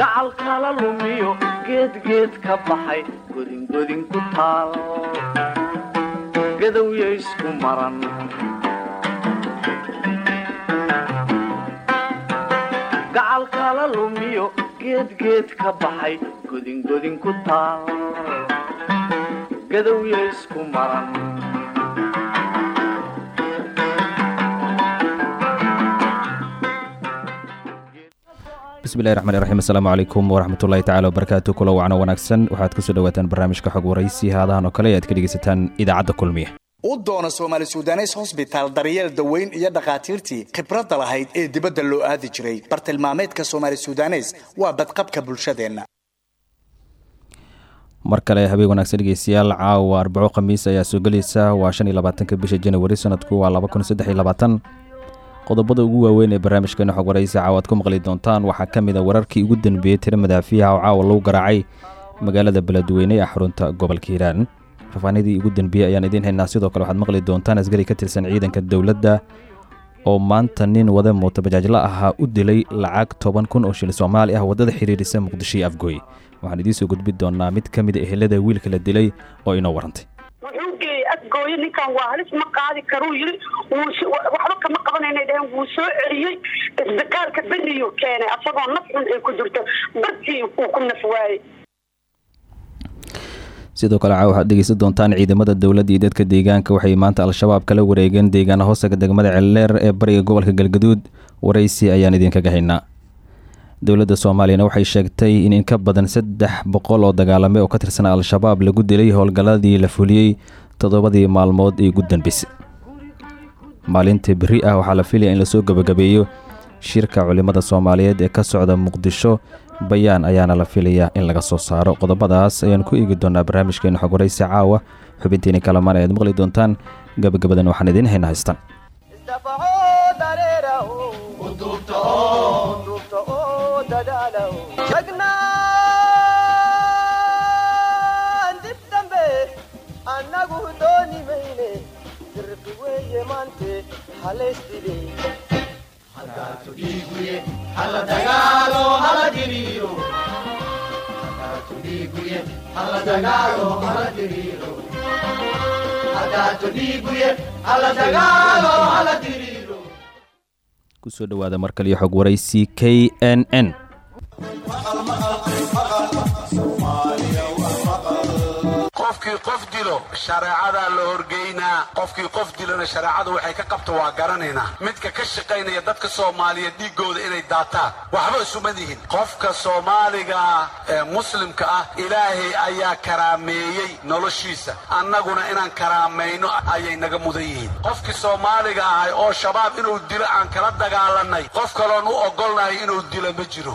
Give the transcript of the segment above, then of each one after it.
gacal kala lumiyo geedgeed ka baxay godingodin ku taal. Gadowya isku maran. Gacal kala lumiyo geedgeed ka baxay godingodin ku taal. Gadowya isku maran bismillahi raxmaan raxiim asalaamu calaykum waraxmatullahi tacala wabarakaatu kula wacno wanaagsan. Waxaad ku soo dhawaataan barnaamijka xog waraysi haadahan oo kale e aad ka dhegeysataan idaacadda kulmiya u doona soomaali sudanes hosbitaal daryeel daweyn iyo dhakhaatiirtii khibradda lahayd ee dibadda loo aadi jiray. Bartilmaameedka soomaali sudanes waa badqabka bulshadeenna. Mar kale habeen wanaagsan dhegeystayaal caawa arbaco khamiis ayaa soo gelaysa waa shan iyo labaatanka bisha janawari sanadku waa laba kun saddex iyo labaatan qodobada ugu waaweyn ee barnaamijkeena xog waraysi caawa ku maqli doontaan waxaa ka mid a wararkii ugu danbeeyey tiro madaafiyaha oo caawa lagu garaacay magaalada beledweyne ee xarunta gobolka hiiraan. Fafaanidii ugu danbeeyey ayaan idiin haynaa sidoo kale waxaad maqli doontaan asgari ka tirsan ciidanka dowladda oo maanta nin wada mootobajaajla ahaa u dilay lacag toban kun oo shil soomaali ah waddada xiriirisa muqdisho iyo afgooy. Waxaan idiin soo gudbi doonaa mid ka mid a ehelada wiilka la dilay oo inoo warantay wuxuu geeyey afgooye ninkan waa halis ma qaadi karuu yiri waxba kama qabanayna dhaheen wuu soo celiyey isbitaalka beriyu keenay asagoo naf xun ay ku jirto bartii uu ku naf waayey sidoo kale caawa waxaad dhegeysan doontaan ciidamada dowladda iyo dadka deegaanka waxay maanta al-shabaab kala wareegeen deegaana hoostaga degmada celleer ee bariga gobolka galgaduud waraysi ayaan idinkaga haynaa dowladda soomaaliyana waxay sheegtay in in ka badan saddex boqol oo dagaalame oo ka tirsan al-shabaab lagu dilay howlgalladii la fuliyey toddobadii maalmood ee ugu danbeysay maalinta beri ah waxaa la filaya in la soo gebagabeeyo shirka culimmada soomaaliyeed ee ka socda muqdisho bayaan ayaana la filayaa in laga soo saaro. Qodobadaas ayaan ku eegi doonaa barnaamijkeena xog waraysi caawa. Xubintiini kalamaan ayaad maqli doontaan. Gabagabadan waxaan idiin hayna haystaan ku soo dhawaada mar kaliyo xog waraysi k n n qofkii qof dilo shareecadaa la horgeynaa qofkii qof dilona shareecadu waxay ka qabta waa garanaynaa midka ka shaqaynaya dadka soomaaliyeed dhiiggooda inay daataan waxba isuma dihin qofka soomaaliga ee muslimka ah ilaahay ayaa karaameeyey noloshiisa. Annaguna inaan karaamayno ayay naga mudan yihiin. Qofkii soomaaliga ahay oo shabaab inuu dilo aan kala dagaalannay. Qof kaloon u oggolnahay inuu dilo ma jiro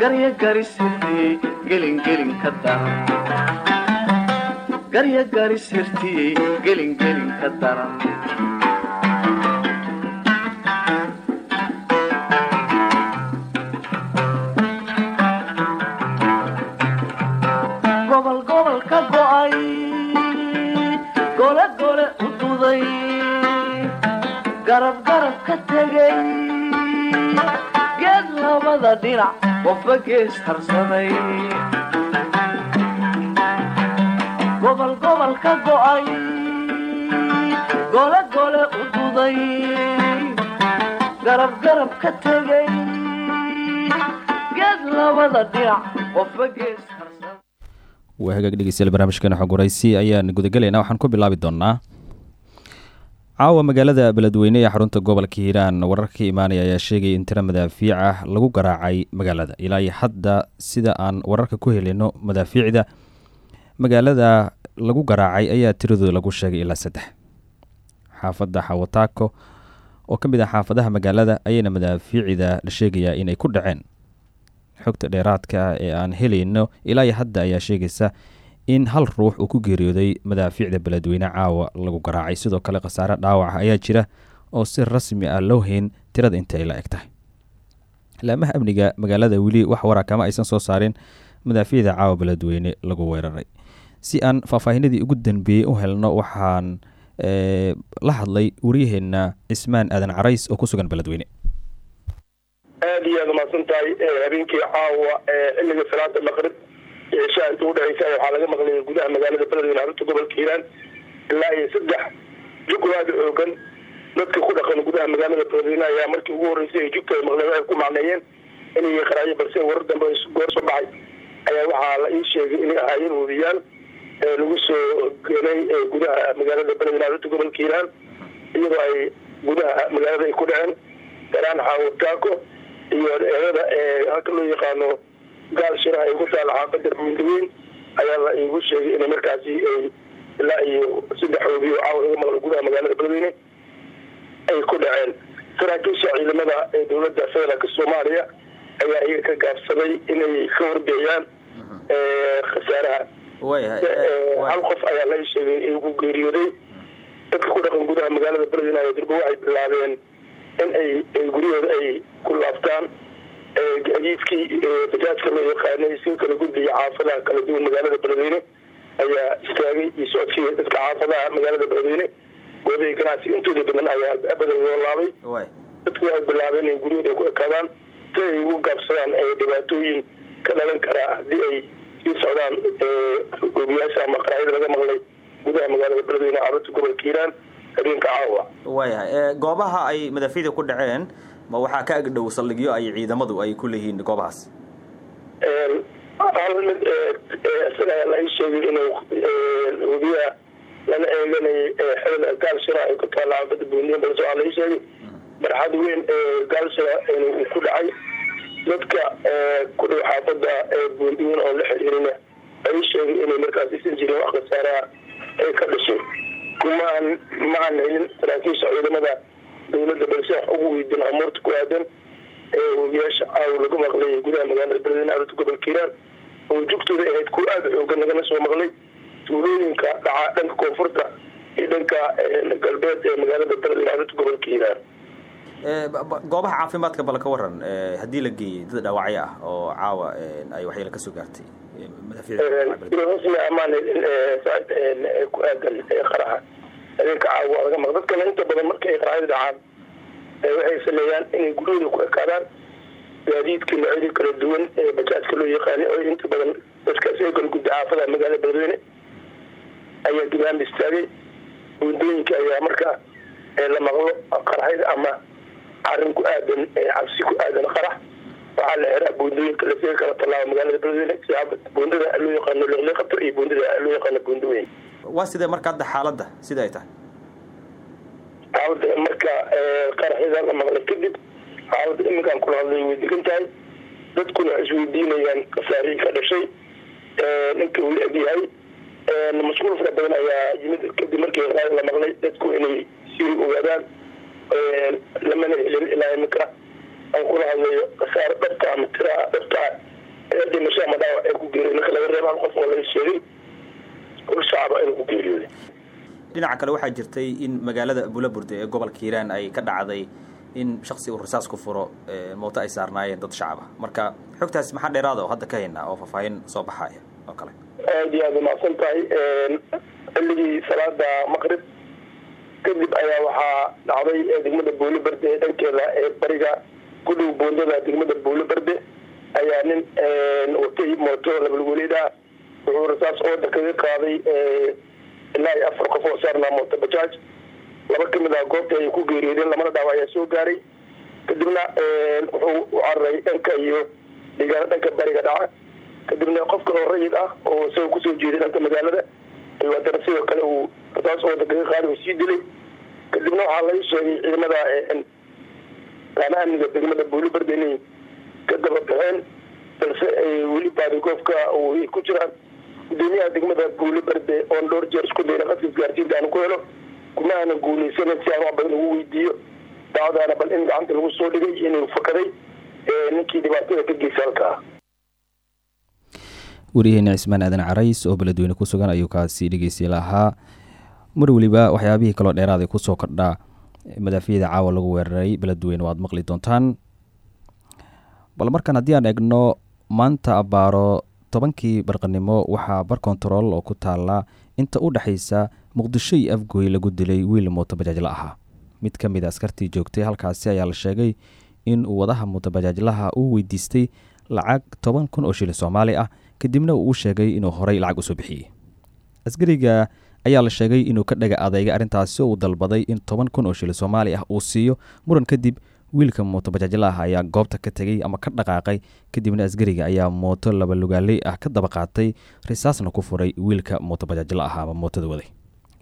garis hirtiyey gelingelin ka daran gobol gobol gole gole garab garab ka tegay geed labada dhinac qofba gees harsaday gobol gacal ka go'ay gole gole u duday garab garab ka tegay geed labada dhinac qofba gees waa hagaag dhegeystayaal barnaamijkeena xog waraysi ayaan gudagelaynaa waxaan ku bilaabi doonnaa caawa magaalada beledweyne ee xarunta gobolka hiiraan wararka ka imaanaya ayaa sheegaya in tiro madaafiic ah lagu garaacay magaalada. Ilaa iyo hadda sida aan wararka ku helino madaafiicda magaalada lagu garaacay ayaa tiradooda lagu sheegay ilaa saddex. Xaafadda xawataako oo ka mid ah xaafadaha magaalada ayayna madaafiicda la sheegayaa inay ku dhaceen. Xogta dheeraadka ah ee aan helayno ilaa iyo hadda ayaa sheegaysa in hal ruux uu ku geeriyooday madaafiicda beledweyne caawa lagu garaacay. Sidoo kale khasaare dhaawac ayaa jira oo si rasmi ah loo hayn tirada intay la eg tahay laamaha amniga magaalada weli wax wara kama aysan soo saarin madaafiicda caawa beledweyne lagu weeraray. Si aan faahfaahinadii ugu danbeeyey u helno waxaan la hadlay waryaheena cismaan aadan carays oo ku sugan beledweyne. Aad iyo aad umahadsan tahay habeenkii caawa xilliga salaada maqrib cishaa inta udhexaysa waxaa laga maqlaya gudaha magaalada beledweyne xarunta gobolka hiiraan ilaa iyo saddex. Jug aada xoogan dadka ku dhaqan gudaha magaalada beledweyne ayaa markii ugu horreysay ay jugta ay maqleen waxay ku macneeyeen inay qaraayo balse warar dambe goor soo baxay. Ayaa waxaa la ii sheegay inay ahaayeen hubiyaal lagu soo gelay gudaha magaalada beledweyne xarunta gobolka hiiraan iyadoo ay gudaha magaalada ay ku dhaceen. Garaan xaawataako iyo eedada halka loo yaqaano gaal shiraha ay ku taala xaafada buundaweyn ayaa la iigu sheegay inay markaasi ilaa iyo saddex hoobiyo caawa laga maqlo gudaha magaalada beledweyne ay ku dhaceen. Saraakiisha ciidamada ee dowladda federaalka soomaaliya ayaa iyaga ka gaabsaday inay ka warbixiyaan khasaaraha. Hal qof ayaa la sheegay igu geeriyooday. Dadka ku dhaqan gudaha magaalada beledweyne ayaa durba waxay bilaabeen in ay guryahooda ay ku laabtaan gaadiidkii bajaajka loo yaqaanay si kala gudbiya xaafadaha kala duwan magaalada beledweyne ayaa istaagay iyo socodkii dadka xaafadaha magaalada beledweyne goobaha ganacsiga intooda badan ayaa albaabada loo laabay. Dadku waxay bilaabeen in guryahooda ay ku ekaadaan si ay ugu gaabsadaan dhibaatooyin ka dhalan karaa haddii ay sii socdaan goobiyaasha ama qaraayada laga maqlay gudaha magaalada beledweyne xarunta gobolka hiiraan habeenka caawa. Waayahay goobaha ay madaafiicda ku dhaceen ma waxaa ka agdhow saldhigyo ay ciidamadu ay ku leeyihiin goobahaas? Hal mid isaga sheegay inuu hubiyaha lana eeganay xilada gaalshira ay ku taalla xaafada buuniya balse waxaa la ii sheegay. Barxad weyn gaalshira inuu ku dhacay. Dadka ku dhow xaafada buundiweyn oo la xiriirina la ii sheegay inay markaas isan jirin wax khasaaraha ay ka dhashay. Kumaan ma aan helin saraakiisha ciidamada dowladda balse wax ugu weydiin amuurta ku aadan ee hubiyaasha caaw lagu maqlay gudaha magaalada beledweyne xarunta gobolka hiiraan oo jugtooda ahayd kuwa aada xoogan lagana soo maqlay tuulooyinka dhaca dhanka koonfurta iyo dhanka galbeed ee magaalada beledweyne xarunta gobolka hiiraan goobaha caafimaadka bal ka waran haddii la geeyey dad dhaawacyo ah oo caawa ay waxyeelo ka soo gaartay rasmi amaan ku aadan qaraxa habeenka caawa laga maqlo inta badan marka ay qaraxyada dhacaan waxay sameeyaan inay guryahooda ku ekaadaan gaadiidka noocyada kala duwan ee bajaajka loo yaqaanay oo inta badan dadkaas ay kala gudda xaafadaha magaalada beledweyne ayaa dibaanba istaagay buundooyinka ayaa marka la maqlo qaraxyada ama arrin ku aadan cabsi ku aadan qarax. Waxaa la xiraa buundooyinka la sii kala tallaabo magaalada beledweyne si buundada loo yaqaano liqliqato iyo buundada loo yaqaano buundaweyn waa sidee marka hadda xaaladda? Sida ay tahay? Marka qaraxyada la maqlay kadib xaaladda iminkaan kula hadlay way degan tahay. Dadkuna isweydiinayaan khasaarihii ka dhashay ninka uu eg yahay. Mas'uul fara badan ayaa yimid kadib markii qaraxyada la maqlay dadku inay sii ogaadaan. Lamana helin ilaa iminka aan kula hadlayo khasaaro dhabta ama tiraa dhabta dhimasho ama dhaawac ee ku geeriyo ninka laga reeba hal qof oo laga sheegay shacaba inuu ku geeriyooday. Dhinaca kale waxaa jirtay in magaalada bulaburde ee gobolka hiiraan ay ka dhacday in shaksi uu rasaas ku furo mooto ay saarnaayeen dad shacaba. Marka xogtaas maxaa dheeraada oo hadda ka haynaa oo faahfaahin soo baxaya oo kale. Aada iyo aada umacsan tahay xilligii salaada maqrib kadib ayaa waxaa dhacday degmada buuli berde ee dhankeeda ee bariga ku dhow buundada degmada buuli berde ayaa nin watay mooto labalwelid ah wuxuu rasaas ooda kaga qaaday ilaa iyo afar qof oo saarnaa mooto bajaaj. Laba ka mid ah goobta ayay ku geeriyoodeen lamana dhaawac ayaa soo gaaray. Kadibna wuxuu u cararay dhanka iyo deegaano dhanka bariga dhaca. Kadibna qof kaloo rayid ah oo isagoo ku soo jeeday dhanka magaalada ayuu haddana sidoo kale uu rasaas oo dagaga qaadi uu sii dilay. Kadibna waxaa laga sheegay ciidamada laama amniga degmada buulibarda inay ka daba baxeen balse weli baadigoofka ku jiraan gudoomiyaha degmada buulibarde oon dhowr jeer isku dayna qadka isgaarsiinta aan ku helo. Kuma aanan guulaysanin si aan wax badan ugu weydiiyo daacadaana bal in gacanta lagu soo dhigay inuu fakaday ninkii dhibaatada ka. Geysa halkaa wariyaheena cismaan aadan carays oo beledweyne ku sugan ayuu kaasi dhegeystiya lahaa. Mar weliba waxyaabihii kaloo dheeraada ku soo kordhaa madaafiicda caawa lagu weeraray beledweyne waad maqli doontaan. Bal markan haddii aan eegno maanta abbaaro tobankii barqanimo waxaa bar kontarool oo ku taala inta u dhexaysa muqdisho iyo afgooy lagu dilay wiil mootobajaajla ahaa mid ka mid a askartii joogtay halkaasi ayaa la sheegay in uu wadaha mootobajaajlaha uu weydiistay lacag toban kun oo shilin soomaali ah kadibna uu u sheegay inuu horay lacag u soo bixiyey. Askariga ayaa la sheegay inuu ka dhaga adeegay arrintaasi oo uu dalbaday in toban kun oo shilin soomaali ah uu siiyo muran kadib wiilka mootobajaajla ah ayaa goobta ka tegey ama ka dhaqaaqay kadibna asgariga ayaa mooto laba lugaaley ah ka daba qaatay risaasna ku furay wiilka mootobajaajla ah ama mootada waday.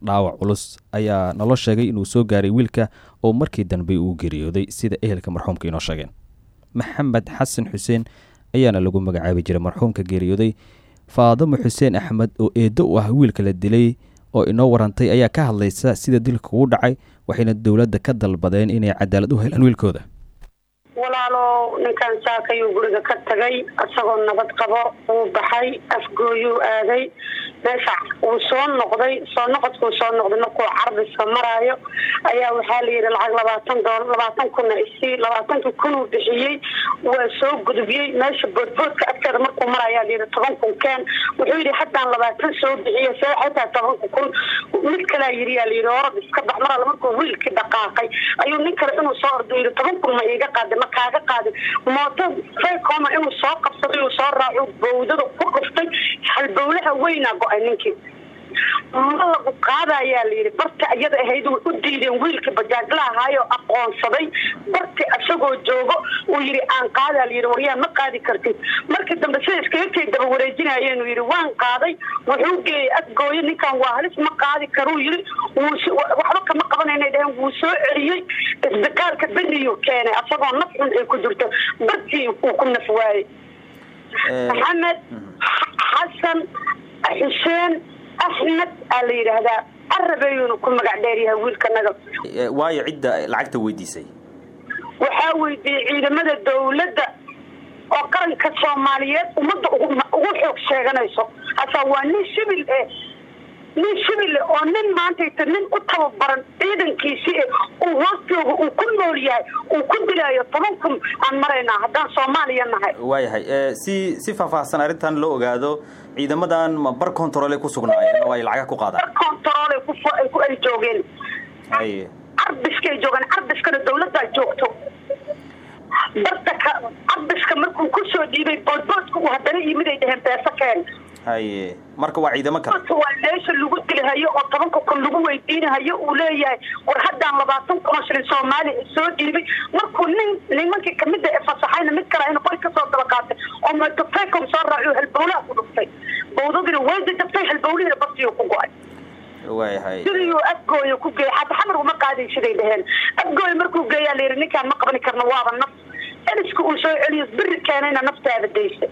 Dhaawac culus ayaa naloo sheegay inuu soo gaaray wiilka oo markii dambe uu geeriyooday sida ehelka marxuumka inoo sheegeen. Maxamed xasan xuseen ayaana lagu magacaabi jiray marxuumka geeriyooday faadamo xuseen axmed oo eeddo u ah wiilka la dilay oo inoo warantay ayaa ka hadlaysa sida dilka ugu dhacay waxayna dowladda ka dalbadeen inay cadaalad u helaan wiilkooda walaalo ninkan saakayuu guriga ka tagay isagoo nabad qabo wuu baxay afgooyuu aaday. Meesha wuu soo noqday soo noqodkuu soo noqday markuu carbiska maraayo ayaa waxaa la yidhi lacag labaatan doolar labaatan kunna isii labaatankii kunuu bixiyey waa soo gudubiyey meesha boodboodka agteeda markuu marayaa la yidhi toban kun keen. Wuxuu yidhi haddaan labaatan soo bixiye see xataa tobanka kun mid kalaa yidhi yaa la yidhi orad iska bax mar alle markuu wiilkii dhaqaaqay. Ayuu nin kale inuu soo ordo yidhi toban kun ma iiga qaaday ma kaaga qaadin mooto faycoma inuu soo qabsaday uu soo raaco bowdada ku dhuftay. Halbowlaha weynaa go'ay ninkii ma lagu qaadayaa la yidhi barti iyada ahayd way u diideen wiilkii bajaajla ahaayoo aqoonsaday. Barti isagoo joogo uu yidhi aan qaadaa la yidhi waryaa ma qaadi kartid markii dambe sida iskagakay daba wareejinayeen uu yidhi waan qaaday wuxuu geeyey adgooyo ninkan waa halis ma qaadi karuu yidhi waxba kama qabanayna dhaheen wuu soo celiyey isbitaalka beriyu keenay asagoo naf xun ay ku jirto. Bartii uu ku naf waayey. Maxamed xasan xuseen axmed aa la yidhaahdaa carabeyuuna ku magac dheeryahay wiilkanaga waayo cidda lacagta weydiisay. Waxaa weydiiyey ciidamada dawladda oo qaranka soomaaliyeed ummadda ugu xoog sheeganayso. Hasaa waa nin shibil eh nin shibile oo nin maantayta nin u tababaran ciidankiisi uu hoostooga uu ku nool yahay uu ku dilaayo toban kun aan maraynaa haddaan soomaaliya nahay. Waayahay si si faahfaahsan arrintan loo ogaado ciidamadan ma bar controlay ku sugnaayeen oo ay lacagaha ku qaadaan? Bar control ku ay joogeen. Carbiskay joogeen carbiskana dawladdaa joogto. Barta ka carbiska markuu ku soo dhiibay boodboodka uu haddana yimid ay dhaheen beeso keen haye marka waa ciidamo kale. Waa meesha lagu dilhayo oo tobanka kun lagu weydiinahayo uu leeyahay war haddaan labaatan kun oo shilin soomaaliya soo dhiibay markuu nin nimankii kamida ee fasaxayna mid kale ayna qori ka soo daba qaatay oo metofecom soo raaciyo halbowlaha ku dhuftay bawdadina way jajabtay halbowlihiina baftiyo ku go'ay. Waayahay sidiyuu afgooya ku geeyay xataa xamar uma qaadin siday dhaheen. Afgooya markuu geeyaa la yidhi ninkaan ma qabani karno waaba naf. Eliska uu soo celiyo beri keenayna naftaada daysa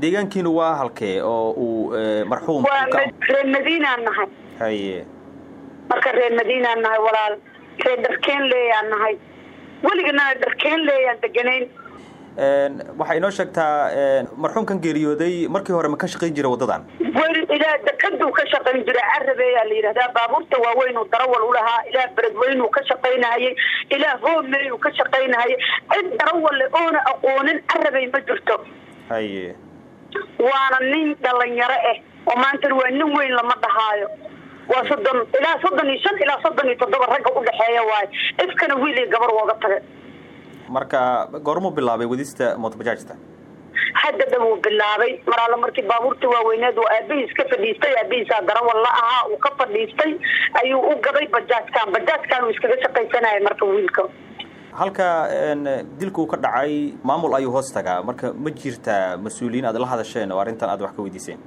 deegaankiinu waa halkee oo uu marxuum waa reer madiinaan nahay. Haye. Marka reer madiinaan nahay walaal. Reer dharkeen leeyaan nahay. Weligana dharkeen leeyaan deganayn waxay inoo sheegtaa marxuumkan geeriyooday markii hore ma ka shaqayn jira waddadan? Weli ilaa dekaduu ka shaqayn jira carabeyaa la yidhahdaa baabuurta waaweynuu darawal ulahaa ilaa beredweynuu ka shaqaynahayay ilaa hoomeyuu ka shaqaynahayay cid darawalle oona aqoonin carabey ma jirto haye. Waana nin dhalinyaro ah oo maantana waa nin weyn lama dhahaayo. Waa soddon ilaa soddon iyo shan ilaa soddon iyo toddoba ragga udhexeeya waayo. Ifkana wiil iyo gabar wooga tagay. Marka goormuu bilaabay wadista mootobajaajta hadda dhan uu bilaabay. Mar markii baabuurta waaweyneed uu aabihiis ka fadhiistay aabihiisaa darawal la ahaa uu ka fadhiistay ayuu u gaday bajaajkan. Bajaajkan uu iskaga shaqaysanaya marka wiilka halka dilka uu ka dhacay maamul ayuu hoos tagaa. Marka ma jirtaa mas'uuliyiin aad la hadasheen? Oo arrintan aad wax ka weydiiseen.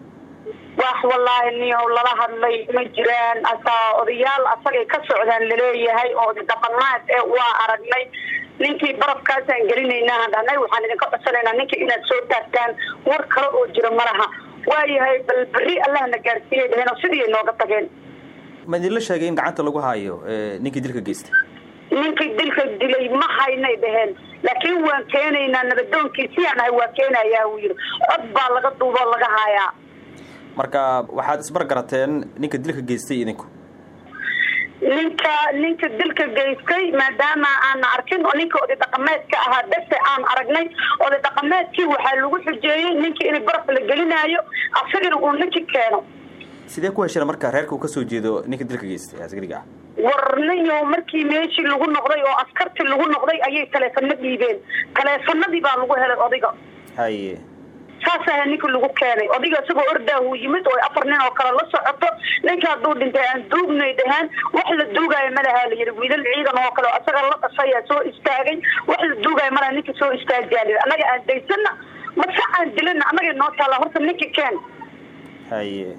Wax wallaahi niyow lala hadlay ma jiraan. Ataa odayaal asagay ka socdaan la leeyahay oo dhaqamaad ee waa aragnay. Ninkii barafkaasaan gelinaynaa hadhanay waxaan idinka codsanaynaa ninkii inaad soo taagtaan. War kale oo jira malaha waayahay bal berri allahna gaarsiiyay dhaheen oo sidii ay nooga tageen. Ma idinla sheegay in gacanta lagu hayo ninkii dilka geystay ninkii dilka dilay ma haynay dhaheen. Laakiin waan keenaynaa nabadoonkiisii aan ahay waa keenayaa uu yidhi. Cod baa laga duuboo laga haayaa. Marka waxaad isbargarateen ninka dilka geystay idinku ninka ninka dilka geystay maadaama aan arkin oo ninka oday dhaqameedka ahaa bese aan aragnay oday dhaqameedkii waxaa lagu xujeeyey ninkii in baraf la gelinaayo asagana uu ninki keeno. Sidee ku hesheen marka reerka uu ka soo jeedo ninka dilka geystay askariga ah warnayo markii meeshii lagu noqday oo askartii lagu noqday ayay taleefano dhiibeen. Taleefanadii baa lagu helay odayga haye. Saasaa ninka lagu keenay. Odayga isagoo ordaahuu yimid oo afar nin oo kale la socoto. Ninka hadduu dhintay aan duugnay dhahaan wax la duugaayo malaha la yidhi wiilal ciidan oo kale oo asaga la dhashayaa soo istaagay. Wax la duugaayo malaha ninka soo la yidhi annaga aan daysana mase aan dilana annagay noo taalla horta ninka keen. Haye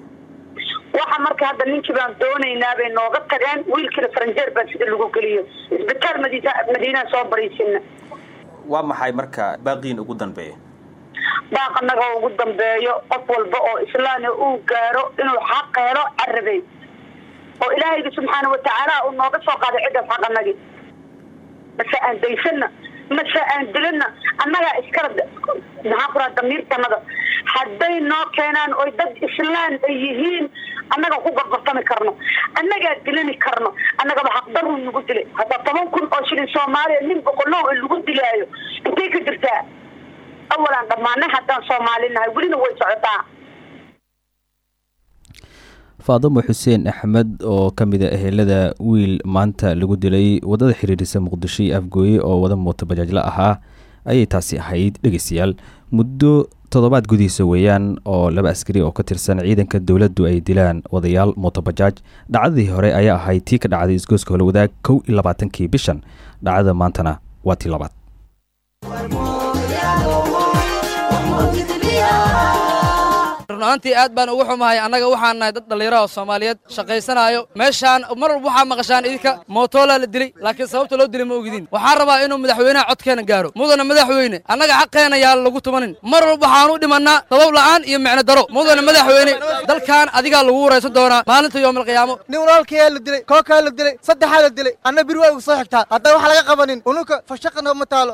waxa marka hadda ninkii baan doonaynaa bay nooga tageen wiilkiina faranjeer baa sida lagu geliyo. Isbitaal madiina madiinaan soo bariisina waa maxay marka baaqiin ugu dambeeya? Baaq annaga ugu dambeeyo qof walba oo islaana uu gaaro inuu xaq helo carabey oo ilaahayga subxaana watacaala uu nooga soo qaaday ciddaas xaq annagi mase aan daysana mase aan dilana annagaa iskala maxaa kuraa damiirtanada hadday noo keenaan oy dad islaan ay yihiin annaga ku gorgortami karno annagaa dilani karno annagaba xaqdaruu nagu dilay hadda toban kun oo shilin soomaaliya nin boqolow lagu dilaayo intay ka jirtaa awalaan dhammaanay haddaan soomaalinahay welina way socotaa faadamo xuseen axmed oo ka mid a ehelada wiil maanta lagu dilay waddada xiriirisa muqdisho afgooye oo wada mooto bajaajla ahaa ayay taasi ahayd dhegeystayaal muddo toddobaad gudihiisa weeyaan oo laba askari oo ka tirsan ciidanka dowladdu ay dilaan wadayaal mootobajaaj dhacdadii hore ayaa ahayd tii ka dhacday isgooska holowadaag kow iyo labaatankii bishan. Dhacdada maantana waa tii labaad runaantii aad baan ugu xumahay annaga waxaan nahay dad dhallinyaro oo soomaaliyeed shaqaysanaayo meeshaan mar waxaa maqashaan idinka mootoolaa la dilay laakiin sababta loo dilay ma ogidin. Waxaan rabaa inuu madaxweynaha codkeena gaaro. Mudana madaxweyne annaga xaqeena yaa lagu tumanin. Mar walba waxaan u dhimannaa sabab la'aan iyo micno daro. Mudana madaxweyne dalkan adigaa lagu waraysan doonaa maalinta yoomalqiyaamo nin walaalkayaa la dilay kookaa la dilay saddexaa la dilay. Anna biri waa igu soo xigtaa. Haddaan wax laga qabanin unuka fashaqana ma taalo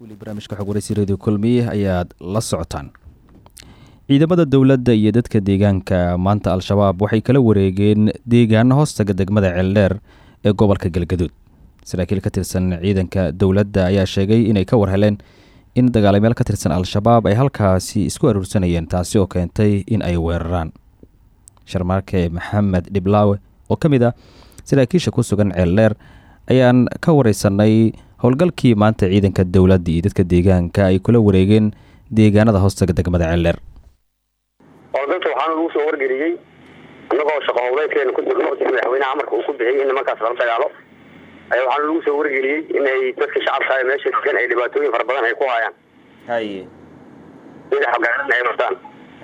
weli barnaamijka xog waraysi radio kulmiye ayaad la socotaan. Ciidamada dowladda iyo dadka deegaanka maanta al-shabaab waxay kala wareegeen deegaano hoostaga degmada ceeldheer ee gobolka galgaduud. Saraakiil ka tirsan ciidanka dowladda ayaa sheegay inay ka war heleen in dagaalamyaal ka tirsan al-shabaab ay halkaasi isku aruursanayeen taasi oo keentay in ay weeraraan. Sharmaarke maxamed dhiblaawe oo ka mid ah saraakiisha ku sugan ceeldheer ayaan ka wareysanay howlgalkii maanta ciidanka dowladda iyo dadka deegaanka ay kula wareegeen deegaanada hoostaga degmada ceeldheer howlgalka waxaana lagu soo wargeliyey annagoo shaqo howleedkeena ku jirno waqtigii madaxweynaha amarka uu ku bixiyey in nimankaas lala dagaalo. Ayaa waxaana lagu soo wargeliyey in ay dadka shacabka ee meesha degan ay dhibaatooyin fara badan ay ku hayaan. Haye. Sida xogaaradna ay wataan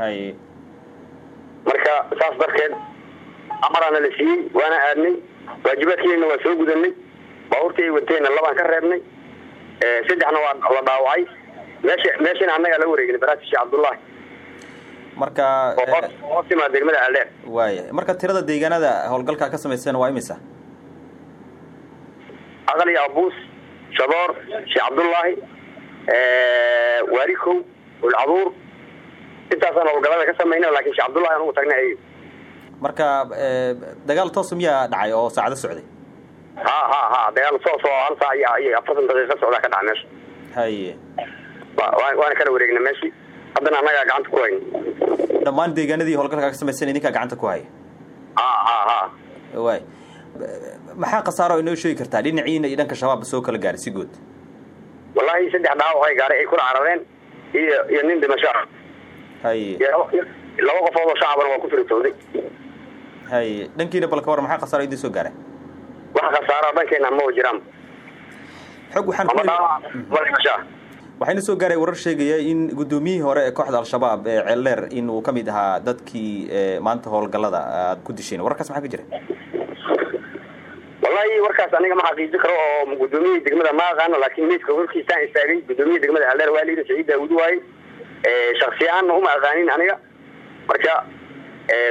haye. Marka saas darteed amaraana la siiyey waana aadnay. Waajibaadkeena waa soo gudanay baabuurtii ay wateenna labaan ka reebnay saddexna waa la dhaawacay. Meesha meeshana annagaa la wareegnay baraasi sheekh cabdullaahi marka timaa degmada ceeldheer waaya marka tirada deegaanada howlgalka ka samayseen waa imisa? Aqali abuus shadoor sheekh cabdullaahi waarikow ulcaduur intaasaan howlgallada ka samayna laakiin sheekh cabdullahi aan ugu tagnay. Ayaga marka dagaal toos miyaa dhacay oo saacado socday ha ha ha. Dagaal soos oo hal saac iyo afartan daqiiqa socdaa ka dhaca meesha haye wa- wa- waana kala wareegna meeshii haddana annagaa gacanta ku hayna dhammaan deegaanadii howlgalka ka samaysan idinkaa gacanta ku haya ha ha ha. Waay maxaa khasaaro inoo sheegi kartaa dhinaciina iyo dhanka shabaab soo kala gaaray si guud wallaahi saddex dhaawac ay gaaray ay kula carareen iyo iyo nin dhimasho ah haye laba- laba qofood oo shacabana waa ku firitooday haye dhankiina balka war maxaa khasaaro idin soo gaaray wax khasaara dhankeena ma jiraan waxayna soo gaaray warar sheegaya in guddoomiyihii hore ee kooxda al-shabaab ee ceeldheer in uu ka mid ahaa dadkii ee, maanta howlgallada aad ku disheen wararkaas maxaa ka jira? Wallaahi warkaas aniga ma xaqiijin karo oo gudoomiyihii degmada ma aqaano laakiin meydka warkiisaan istaagay gudoomiyihii degmada aldeer waa layidhi saciid daawud waaye shaksi ahaanna uma aqaanin aniga. Marka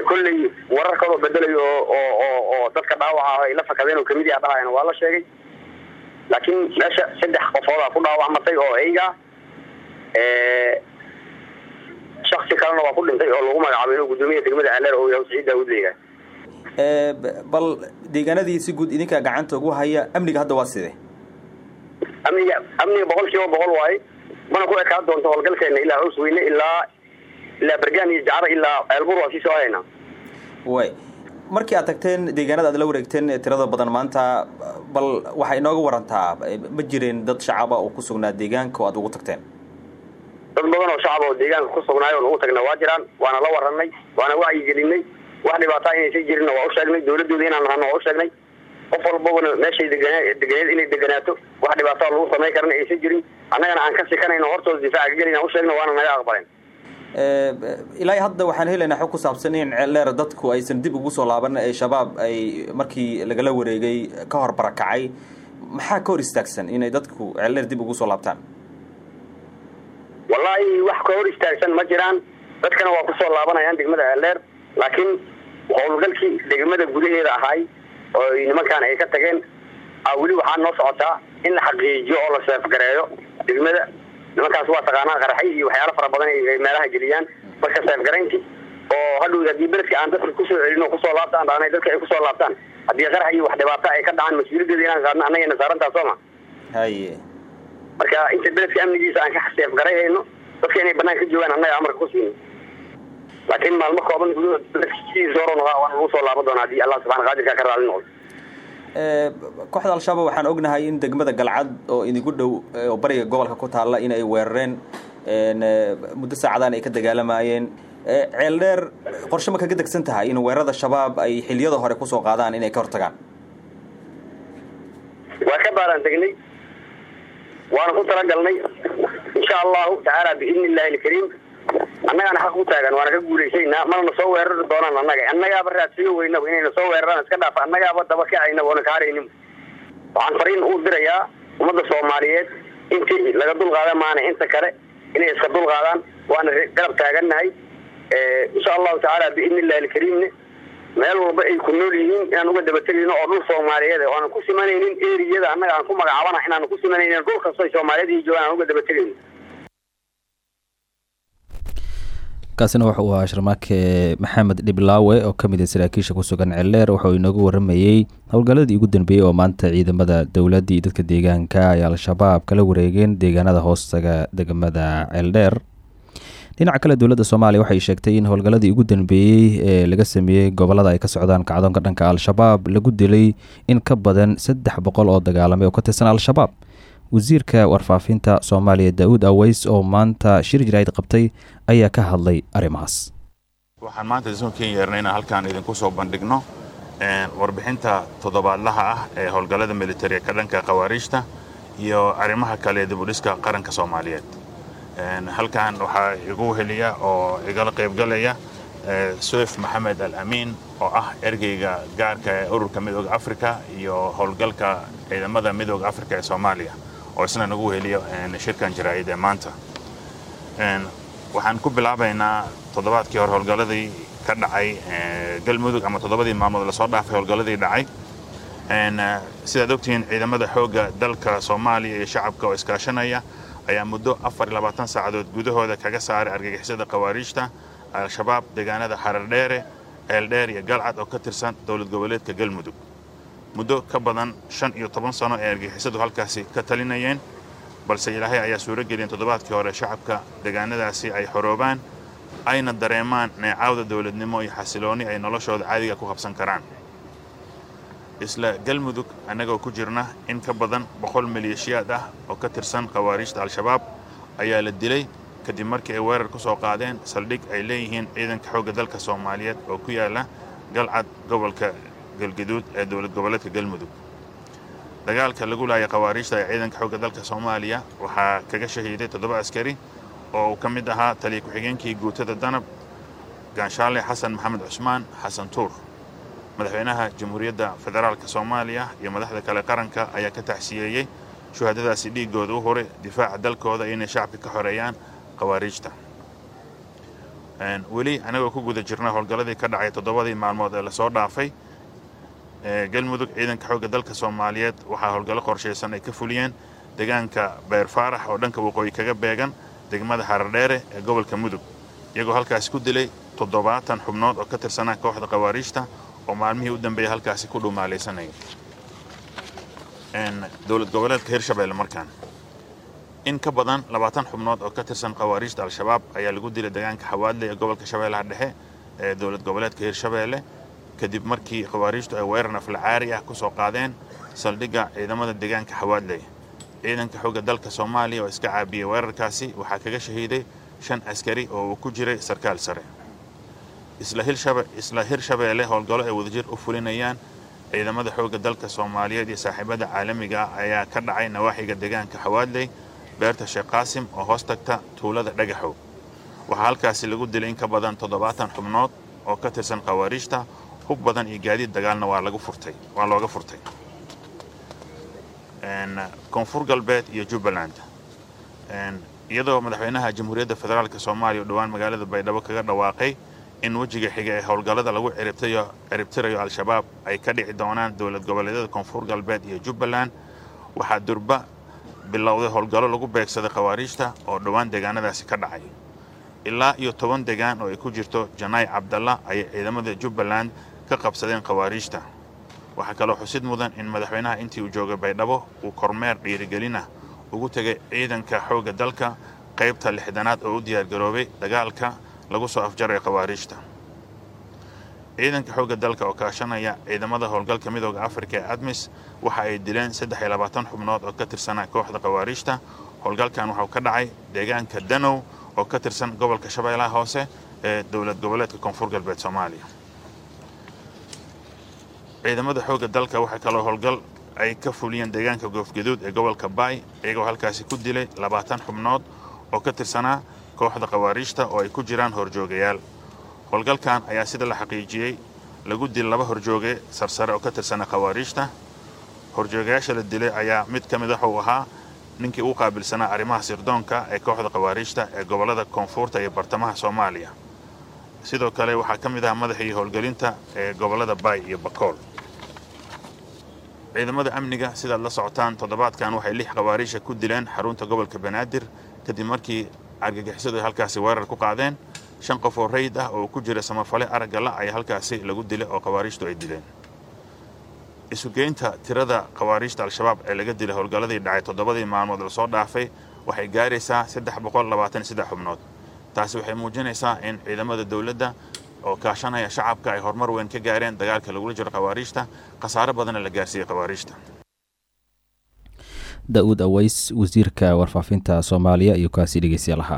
kolley warar kaloo bedelayo oo oo oo oo dadka dhaawaca ah ay la fakadeen oo ka mid dhahayana waa la sheegay. Laakiin meesha saddex qofoodaa ku dhaawacmatay oo eyga shaksi kalena waa ku dhintay oo lagu magacaabay inuu gudoomiyaha degmada aldeer oo yahay saciid daawud leeyahay bal deegaanadii si guud idinkaa gacanta ugu haya amniga hadda waa sidee? Amniga amniga boqol kiiba boqol waaye mana ku ekaan doonto howlgalkeena ilaa hoos weyne ilaa ilaa bergaan iyo jacra ilaa ceelbur waa sii soo haynaa way. Markii aad tagteen deegaanada aad la wareegteen ee tirada badan maanta bal waxay inooga warantaa ma jireen dad shacaba oo ku sugnaa deegaanka oo aad ugu tagteen? Dad badan oo shacab oo deegaanka ku sugnaayo oo nagu tagna waa jiraan waana la waranay waana wacyigelinay wax dhibaataa inaysan jirinna waa u sheegnay dawladooda inaan nahano waa u sheegnay. Qof walbabana meeshay deganeed inay deganaato wax dhibaataa lagu samayn karana aysan jirin. Annagana aan ka sikanayno hortooda difaaca gelin aan u sheegno waana naga aqbaleen Ee, ilaa hadda waxaan helaynaa xog ku saabsan in ceeldheer dadku aysan dib ugu soo laaban ee shabaab ay markii lagala wareegay ka hor barakacay. Maxaa ka hor istaagsan inay dadku ceeldheer dib ugu soo laabtaan? Wallaahi wax ka hor istaagsan ma jiraan. Dadkana waa ku soo laabanayaan degmada aaldeer laakiin howlgalkii degmada gudaheeda ahaay oo nimankaan ay ka tageen a weli waxaa noo socotaa in la xaqiijiyo oo la seefgareeyo degmada nimankaas waa taqaanaa qaraxay iyo waxyaalo fara badan ay meelaha geliyaan. Marka seefgarayntii oo hadhow haddii beledka aan dadka ku soo celin oo ku soo laabtaan dhaanay dadka ay ku soo laabtaan. Haddii qarax iyo wax dhibaato ay ka dhacaan mas'uuliyaddeeda inaan qaadno annagayna saarantaa sooma. Haye. Marka inta beledka amnigiisa aan ka seefgarayhayno dadka inay banaan ka joogaan annaga amarka ku siino laakiin maalmo kooban gudahood beledkiisa hore noqaa waana lagu soo laaban doonaa haddii allah subxana qaadirka ka raali noqdo kooxda al-shabaab waxaan ognahay in degmada galcad oo idinku dhow ee, oo bariga gobolka ku taalla in ay weerareen een, ee, muddo saacadaan ay ka dagaalamayeen Ee, ceeldheer qorshe ma kaga degsan tahay in weerarada shabaab ay xiliyada hore ku soo qaadaan inay ka hortagaan? Waa ka baaran tegnay. Waana ku talagalnay. Insha allahu tacaala biidni illahi alkariim annagana xaq u taagan waana ka guulaysaynaa mana na soo weerari doonaan annaga. Annagaaba raadsiyo weynaba inayna soo weeraraan. Iska dhaafa annagaaba daba kacayna oona ka haraynin. Waxaan fariin u dirayaa ummadda soomaaliyeed intii laga dulqaada maana inta kale inay iska dulqaadaan waana garab taagannahay insha allahu tacaala biidni illahi alkariimne meel walba ay ku nool yihiin inaan uga dabategayno oo dhul soomaaliyeed oo aanan ku simanaynin eriyada. Annaga aan ku magacaabana inaan ku simanaynin. Dhul kastoo soomaaliyeed iyo joogaan aan uga dabategayno kaasina wuxuu ahaa sharmaake maxamed dhiblaawe oo ka mid ah saraakiisha ku sugan ceeldheer wuxuu inoogu waramayey howlgalladii ugu dambeeyey oo maanta ciidamada dowladda iyo dadka deegaanka ay al-shabaab kala wareegeen deegaanada hoostaga degmada ceeldheer dhinaca kale dowladda soomaaliya waxay sheegtay in howlgalladii ugu dambeeyey ee laga sameeyey gobollada ay ka socdaan kacdoonka dhanka al-shabaab lagu dilay in ka badan saddex boqol oo dagaalamay oo ka tirsan al-shabaab wasiirka warfaafinta soomaaliya daa-uud aweys oo maanta shir jiraa'id qabtay ayaa ka hadlay arrimahaas. Waxaan maanta idinsu keen yeernay inaan halkaan idinku soo bandhigno warbixinta toddobaadlaha ah ee howlgallada militariga ka dhanka khawaariijta iyo arrimaha kale dibudhiska qaranka soomaaliyeed. Halkan waxaa igu heliya oo igala qaybgalaya soef maxamed al amiin oo ah ergeyga gaarka ee ururka midooda afrika iyo howlgalka ciidamada midooda afrika ee soomaaliya oo isna nagu heliya shirkan jaraa'id ee maanta. Waxaan ku bilaabaynaa toddobaadkii hore howlgalladii ka dhacay galmudug ama toddobadii maalmood la soo dhaafay howlgalladii dhacay. Sidaad ogtihiin ciidamada xoogga dalka soomaaliya iyo shacabka oo iskaashanaya ayaa muddo afar iyo labaatan saacadood gudahooda kaga saaray argagixisada khawaariijta al-shabaab deegaanada xarardheere ceeldheer iyo galcad oo ka tirsan dowlad goboleedka galmudug muddo ka badan shan iyo toban sano ee argagixisadu halkaasi ka talinayeen balse ilaahay ayaa suuro geliyeen toddobaadkii hore shacabka deegaanadaasi ay xoroobaan ayna dareemaan neecaawda dowladnimo iyo xasiloonni ay noloshooda caadiga ku qabsan karaan. Isla galmudug annagoo ku jirna in ka badan boqol maleeshiyaad ah oo ka tirsan khawaariijta al-shabaab ayaa la dilay kadib markii ay weerar ku soo qaadeen saldhig ay leeyihiin ciidanka xoogga dalka soomaaliyeed oo ku yaalla galcad gobolka galgaduud ee dowlad goboleedka galmudug. Dagaalka lagu laaya khawaariijta ee ciidanka xoogga dalka soomaaliya waxaa kaga shahiiday toddoba askari oo uu ka mid ahaa taliya ku-xigeenkii guutada danab gaanshaale xasan maxamed cusmaan xasan tuur. Madaxweynaha jamhuuriyadda federaalka soomaaliya iyo madaxda kale qaranka ayaa ka tacsiyeeyey shuhadadaasi dhiiggooda u huray difaaca dalkooda inay shacabka ka xoreeyaan khawaariijta. Weli annagoo ku guda jirna howlgalladii ka dhacay toddobadii maalmood ee la soo dhaafay galmudug ciidanka xoogga dalka soomaaliyeed waxaa howlgallo qorshaysan ay ka fuliyeen deegaanka beer faarax oo dhanka waqooyi kaga beegan degmada xarardheere ee gobolka mudug. Iyagoo halkaasi ku dilay toddobaatan xubnood oo ka tirsanaa kooxda khawaariijta oo maalmihii u dambeeyay halkaasi ku dhumaalaysanaya dowlad goboleedka hirshabeelle markaan. In ka badan labaatan xubnood oo ka tirsan khawaariijta al-shabaab ayaa lagu dilay deegaanka xawaadle ee gobolka shabeellaha dhexe ee dowlad goboleedka hirshabeelle kadib markii khawaariijtu ay weerar naflacaari ah ku soo qaadeen saldhigga ciidamada deegaanka xawaadley ciidanka xoogga dalka soomaaliya oo iska caabiyey weerarkaasi waxaa kaga shahiiday shan askari oo uu ku jiray sarkaal sare. Isla hirshabeelle howlgallo ay wadajir u fulinayaan ciidamada xoogga dalka soomaaliyeed iyo saaxiibada caalamiga ah ayaa ka dhacay nawaaxiga deegaanka xawaadley beerta sheekh qaasim oo hoos tagta tuulada dhagaxow. Waxaa halkaasi lagu dilay in ka badan toddobaatan xubnood oo ka tirsan khawaariijta hub badan iyo gaadiid dagaalna waa lagu furtay waa looga furtay. Koonfur galbeed iyo jubbaland. Iyadoo madaxweynaha jamhuuriyadda federaalk soomaaliya oo dhowaan magaalada baydhabo kaga dhawaaqay in wejiga xiga ee howlgallada lagu ciribtirayo al-shabaab ay ka dhici doonaan dowlad goboleedyada koonfur galbeed iyo jubbaland waxaa durba bilowday howlgallo lagu beegsaday khawaariijta oo dhowaan deegaanadaasi ka dhacay. Ilaa iyo toban deegaan oo ay ku jirto janaay cabdalla ayay ciidamada jubbaland ka qabsadeen khawaariijta. Waxaa kaloo xusid mudan in madaxweynaha intii uu joogay baydhabo uu kormeer dhiirigelina ugu tegay ciidanka xoogga dalka qaybta lixdanaad oo u diyaargaroobay dagaalka lagu soo afjaray khawaariijta. Ciidanka xoogga dalka oo kaashanaya ciidamada howlgalka midooda afrika ee admis waxa ay dileen saddex iyo labaatan xubnood oo ka tirsanaa kooxda khawaariijta. Howlgalkan waxau ka dhacay deegaanka danow oo ka tirsan gobolka shabeellaha hoose ee dowlad goboleedka koonfur galbeed soomaaliya ciidamada xoogga dalka waxay kaloo howlgal ay ka fuliyeen deegaanka goofgaduud ee gobolka baay iyagoo halkaasi ku dilay labaatan xubnood oo ka tirsanaa kooxda khawaariijta oo ay ku jiraan horjoogayaal. Howlgalkan ayaa sida la xaqiijiyey lagu dilay laba horjooge sarsare oo ka tirsanaa khawaariijta. Horjoogayaasha la dilay ayaa mid ka mid waxuu ahaa ninkii u qaabilsanaa arrimaha sirdoonka ee kooxda khawaariijta ee gobollada koonfurta iyo bartamaha soomaaliya. Sidoo kale waxaa ka mid ah madaxii howlgelinta ee gobollada baay iyo bakool ciidamada amniga sidaad la socotaan toddobaadkan waxay lix khawaariisha ku dileen xarunta gobolka banaadir. Kadib markii argagixisadu ay halkaasi weerar ku qaadeen shan qof oo rayid ah oo ku jira samafale araggala ayaa halkaasi lagu dilay oo khawaariijtu ay dileen. Isugeynta tirada khawaariijta al-shabaab ee laga dilay howlgalladii dhacay toddobadii maalmood la soo dhaafay waxay gaaraysaa saddex boqol labaatan saddex xubnood. Taasi waxay muujinaysaa in ciidamada dowladda oo kaashanaya shacabka ay horumar weyn ka gaareen dagaalka lagula jiro khawaariijta khasaare badanna la gaarsiiyey khawaariijta. Da'uud aweys wasiirka warfaafinta soomaaliya iyo kaasi dhegeystayaalaha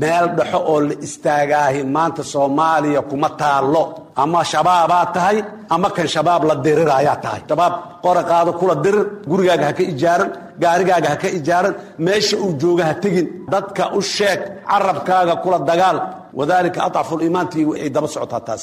meel dhexo oo la istaagaahi maanta soomaaliya kuma taallo. Ama shabaabaa tahay ama kan shabaab la diriraayaa tahay. Shabaab qora qaado kula dirir gurigaaga ha ka ijaaran gaarigaaga ha ka ijaaran meesha uu jooga ha tegin dadka u sheeg carabkaaga kula dagaal. Wadaalika adcafu liimaantii waxay daba socotaa taas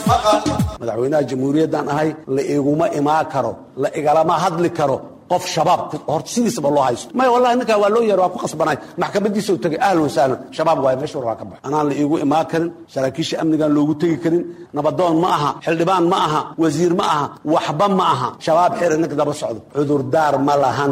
madaxweynaha jamhuuriyaddan ahay la iguma imaan karo la igalama hadli karo qof shabaab horta loo haysto. Maya wallahi ninkaa waa loo yeero waa ku qasbanay. Maxkamadiisa u tegay ahlan wasahlan shabaab waaye meesha war waa ka baxo anaan la iigu imaan karin saraakiisha amnigaan loogu tegi karin nabadoon ma aha xildhibaan ma aha wasiir ma aha waxba ma aha. Shabaab xira ninka daba socdo. Cudurdaar ma lahan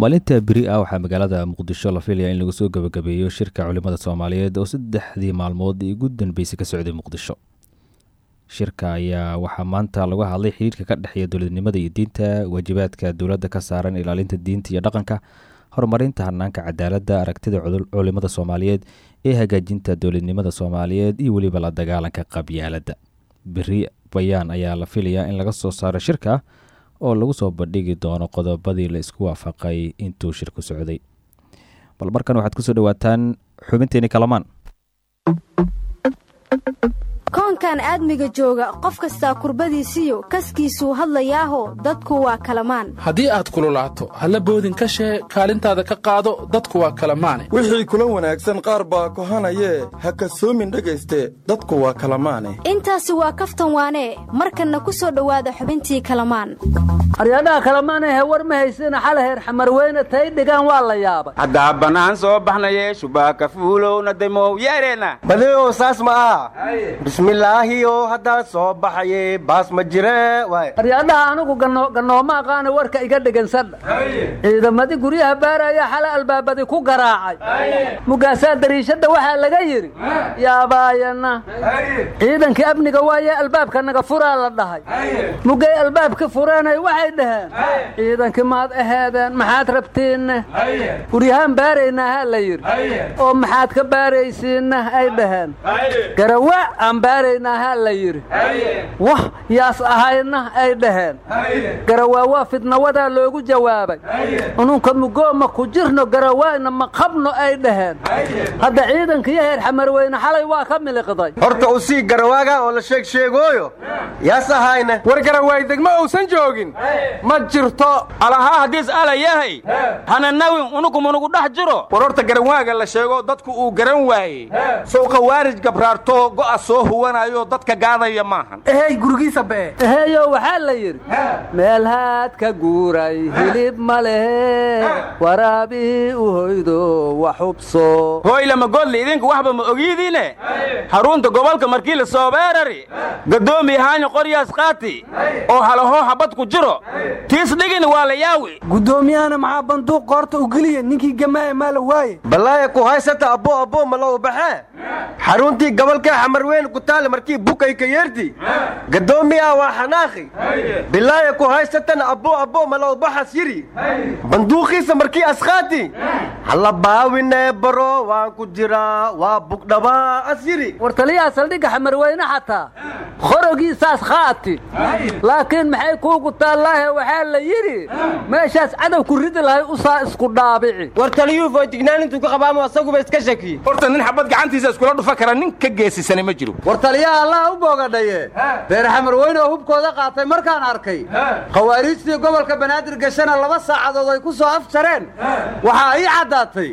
maalinta beri ah waxaa magaalada muqdisho la filaya in lagu soo gebagabeeyo shirka culimada soomaaliyeed oo saddexdii maalmood ugu dambeysay ka socday muqdisho. Shirka ayaa waxaa maanta lagu hadlay xidhiirka ka dhexeeya dowladnimada iyo diinta waajibaadka dowladda ka saaran ilaalinta diinta iyo dhaqanka horumarinta hanaanka cadaaladda aragtida culimada soomaaliyeed ee hagaajinta dowladnimada soomaaliyeed iyo weliba la dagaalanka qabyaaladda. Beri bayaan ayaa la filayaa in laga soo saaro shirka oo lagu soo bandhigi doono qodobadii la isku waafaqay intuu shirku socday. Bal markan waxaad ku soo dhawaataan xubinteeni kalamaan koonkan aadmiga jooga qof kastaa kurbadiisiyo kaskiisuu hadlayaaho dadku waa kalamaan. Haddii aad kululaato halla boodin ka shee kaalintaada ka qaado dadku waa kalamaane. Wixii kula wanaagsan qaar baa kohanayee ha kasoomin dhegayste dadku waa kalamaane. Intaasi waa kaftan waanee markanna ku soo dhowaada xubintii kalamaan. Aryadhaha kalamaanahe war ma haysina xalaheer xamarweyne tay dhigaan waa la yaabay. Haddaa bannaan soo baxnaye shubaaka fuulowna damow yeereena. Badioo saas ma aha bismilaahiyo haddaan soo baxaye baas ma jire aryadhaha anigu gannooma aqaana warka iga dhegansadha ciidamadii guryaha baaraya xale albaabadi ku garaacay. Mugaasaa dariishadda waxaa laga yidhi yaabaayana. Ciidankii amniga waaye albaabka naga furaa la dhahay. Mugay albaabka fureenay waxay dhaheen ciidankii maad aheedeen maxaad rabtiinne guryahaan baaraynaa ha la yidhi oo maxaad ka baaraysiinna? ay dhaheen. Garawa aan baaraynaa ha la yidhi. Wah yaas ahayna ay dhaheen. Garawaa waa fidnawadaa loogu jawaabay. Ununka mugooma ku jirno garawaayna ma qabno ay dhaheen. Hadda ciidankiyo heer xamarweyne xalay waa ka miliqday. Horta u sii garawaaga oo la sheeg sheegooyo. Yaas ahayne war garawaay degmo uusan joogin. Ma jirto. Alahaa haddiis ala yahay. Hananawin unugumunugu dhex jiro. War horta garawaaga la sheego dadku uu garan waayey. Sow khawaarij gabraarto go'a soo huwanayo dadka gaadaya maahan ehey gurigiisa bee. Eheyo waxaa la yidhi meel haad ka guuray hilib ma lehe waraabii u hoydo wax hubso. Hooylama godli idinku waxba ma ogiidiine xarunta gobolka markii la soo beerari gadoomiye haanyo qoryaas qaati oo halahoo habad ku jiro. Tiis dhigin waa la yaawi. Guddoomiyahana maxaa banduuq qoorta u geliya? Ninkii gamaaya maa la waaye? Balaaya ku haysata abbo abbo ma lou baxee? Xaruntii gobolka xamarweyn ku taale markii bukay ka yeerti gadoomiyaha waa xanaaqi bilaaya ku haysatan abbo abbo ma lou baxas yiri. Banduuqiisa markii asqaati halla baawine baro waan ku jiraa waa bugdhabaa as yiri. War taliyaha saldhigga xamarweyne xataa. Laakiin maxay kuugu taallaahe waxaa la yidhi meeshaas cadow ku ridi lahay usaa isku dhaabici. War taliyuu foojignaan intuu ka qabaamo asaguba iska shakiye horta nin xabad gacantiisa iskula dhufa kara nin ka geesisani ma jiro war waryaa allaha u boogadhaye. Reer xamarweyne oo hubkooda qaatay markaan arkay. Khawaariijtii gobolka banaadir gashana laba saacadood ay ku soo afjareen. Waxaa ii caddaatay.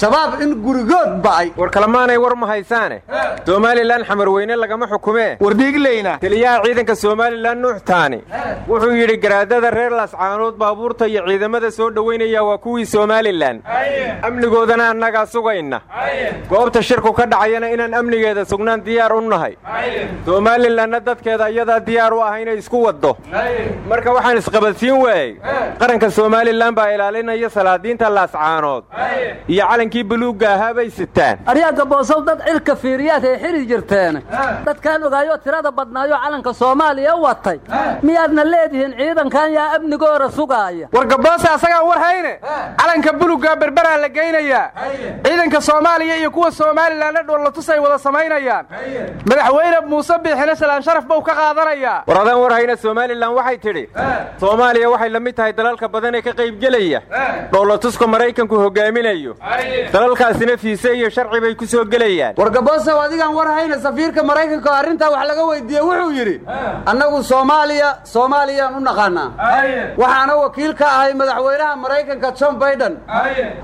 Shabaab in gurigood ba'ay. War kalamaanay war ma haysaane. Somalilan xamarweyne lagama xukumee. Wardiigleyna taliyaha ciidanka somalilan nuuxtaani wuxuu yidhi garaadada reer laascaanood baabuurta iyo ciidamada soo dhoweynaya waa kuwii somalilan. Amnigoodana annagaa sugayna goobta shirku ka dhacayana inaan amnigeeda sugnaan diyaar u nahay somalilanna dadkeeda iyadaa diyaar u ah inay isku waddo. Marka waxaan isqabadsiin waayey qaranka somalilan baa ilaalinaya salaadiinta laascaanood iyo calankii buluugga ahaa bay sitaan. Aryaagga boosow dad cirka fiiriyaad ay xiri jirteen. Dadkaan ogaayoo tirada badnaayo calanka soomaaliya watay. Miyaadna leedihiin ciidankan yaa amnigoora sugaaya? War gaboose asagaan war hayne? Calanka bulugga berberaa la geynayaa ciidanka soomaaliya iyo kuwa somalilanna dhoolatus ay wada samaynayaan madaxweyne muuse biixine salaan sharaf bau ka qaadanayaa war adaan war hayna somalilan waxay tidhi soomaaliya waxay la mid tahay dalalka badan ee ka qaybgelaya dhoolatuska maraykanku hogaaminayo dalalkaasina fiise iyo sharci bay ku soo gelayaan. War gaboosow adigaan war hayna safiirka maraykanka oo arrintaa wax laga weydiiyey wuxuu yidhi annagu soomaaliya soomaaliyaan u naqaanaa waxaana wakiil ka ahay madaxweynaha maraykanka john baiden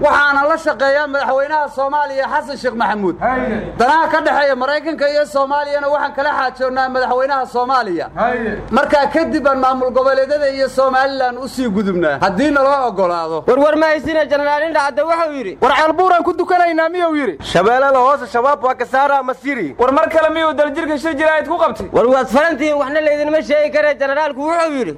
waxaana la shaqeeyaa madaxweynaha soomaaliya xasan sheekh maxamuud. Danaha ka dhexeeya maraykanka iyo soomaaliyana waxaan kala xaajoonnaa madaxweynaha soomaaliya. Markaa kadib maamul goboleedyada iyo somalilan u sii gudubnaa haddii naloo ogolaado warwar ma haysina jenaraal indhacadde wuxuu yidhi war ceelbuuraan ku dukanaynaa miyuu yidhi. Shabeellada hoose shabaab waa kasaara masiri war mar kale miyuu daljirka shir jiraa'id ku qabtay? War waad farantihiin waxna laydinma sheegi karee jenaraalku wuxuu yidhi.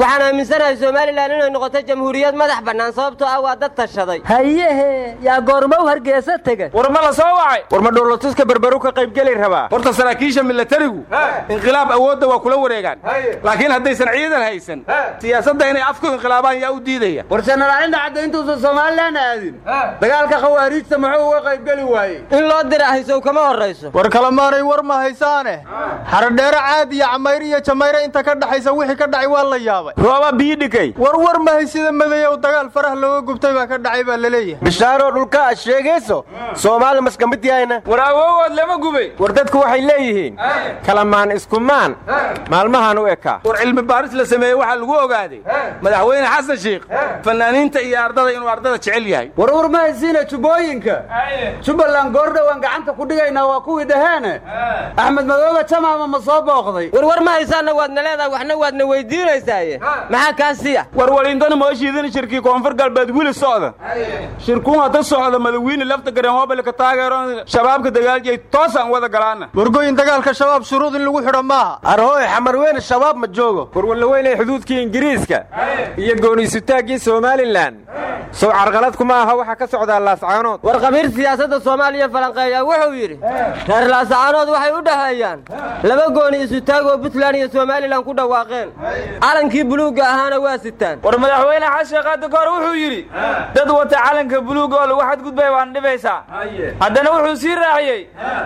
Waxaan aaminsanahay somalilan inay noqoto jamhuuriyad madax bannaan sababtoo ah waa dad tashaday. Hayehe yaa goormow hargeysa tega war ma la soo wacay? War ma dhoolatuska berberu ka qaybgeli rabaa horta saraakiisha milatarigu inqilaab awoodda waa kula wareegaan. Laakiin haddaysan ciidan haysan siyaasadda inay afku inqilaabaan yaa u diidaya. War jenaraal indhacadde intuusan somalilan aadin. Dagaalka khawaariijta muxuu uga qaybgeli waayey? In loo dira haysow kama horrayso. War kalamaanay war ma haysaane? Xaradheere caad iyo camayr iyo jamayre inta ka dhaxaysa wixii ka dhacay waa la yaabay. Rooba biidhikay war war ma haysida madeeyow dagaal farah looga gubtay baa ka dhacay baa la leeyahay bishaaroo dhulka aad sheegayso soomaali maskamid yahayna war lama gubay. War dadku waxay leeyihiin. Kalamaan iskumaan maalmahan u ekaa war cilmi baaris la sameeyey waxaa lagu ogaaday madaxweyne xasan sheikh fanaaniinta iyo ardada inuu ardada jecel yahay. War war ma haysiina jubbooyinka jubbaland goordhowaan gacanta ku dhigaynaa waa kuwii dhaheene axmed madoobe jamaama ma soo booqday. Warwar ma haysaanna waadna leedahay waxna waadna weydiinaysaaye maxaa kaa siiya warwalintana mooshiidin shirkii koonfur galbeed wili socda. Shirkuun hadda socda madawiine lafta gareen hoobelka taageeron shabaabka dagaaljay toosaan wada galaana wargooyin dagaalka shabaab shuruud in lagu xidho maaha arhooy xamarweyne shabaab ma joogo. Warwallaweyne xuduudkii ingiriiska iyo gooniisutaaggii somalilan sow carqalad kuma aha waxaa ka socdaa laascaanood war khabiir siyaasadda soomaaliya falanqeeya wuxuu yidhi reer laascaanood waxay u dhexeeyaan laba gooni isutaag oo puntland iyo somalilan ku dhawaaqeen. Calankii buluugga ahaana waa sitaan. War madaxweyne ka hor wuxuu yidhi dad wata calanka buluugga oo lagu xadgudbay waan dhibaysaa. Haddana wuxuu sii raaciyey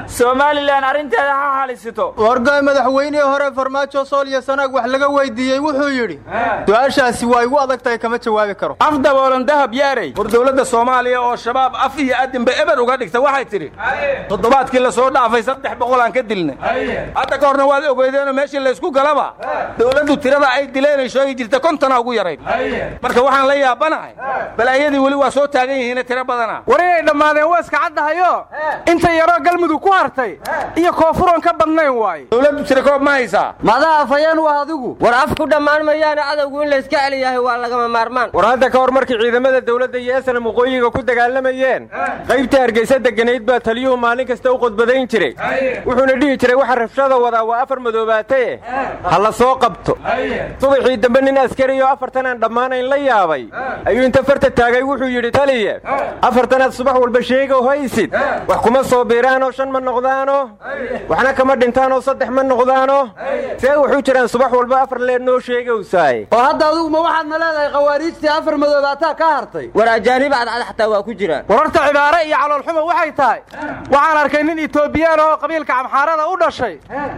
somalilan arrinteeda ha xalisito wargoy madaxweynihii hore farmaajo sool iyo sanaag wax laga weydiiyey wuxuu yidhi su'aashaasi waa igu adag tahay kama jawaabi karo. Af daboolan dahab yaarey war dowladda soomaaliya oo shabaab af iyo adinba eber uga dhigta waxay tidhi toddobaadkii la soo dhaafay saddex boqol aan ka dilnay hadda ka horna waad ogeydeenoo meeshii laysku galaba. Dowladdu tirada ay dileenay sheegi jirta kontona ugu yarayd. Marka waxaan la yaabanahay balaayadii weli waa soo taagan yihiine tiro badana. War inay dhammaadeen waa iska caddahayo. Inta yaroo galmudug ku hartay. Iyo koofuroon ka badnayn waaye. Dowladdu tira koob ma haysaa madaa afayeen waa adigu. War af ku dhammaan mayaane cadowgu in layska celiyahay waa lagama maarmaan. War hadda ka hor markii ciidamada dowladda iyo esanam waqooyiga ku dagaalamayeen qaybta hargeysa deganayd baa taliyuhu maalin kasta u qodbadayn jiray. Wuxuuna dhihi jiray waxa rabshada wadaa waa afar madoobaataye ha la soo qabto. Subaxii dambe nin askariyo afartan aan dhammaanayn la yaabay ayuu inta farta taagay wuxuu yidhi taliye afartanaad subax walba sheegow haysid. Wax kuma soo biiraanoo shan ma noqdaano waxna kama dhintaanoo saddex ma noqdaano see wuxuu jiraan subax walba afar leed noo sheegowsaay oo hadda adigu ma waxaadna leedahay khawaariijtii afar madoobaataa ka hartay? War ajaanib cadcad xataa waa ku jiraan. War horta cibaare iyo caloolxuma waxay tahay. Waxaan arkay nin etoobiyaan oo qabiilka camxaarada u dhashay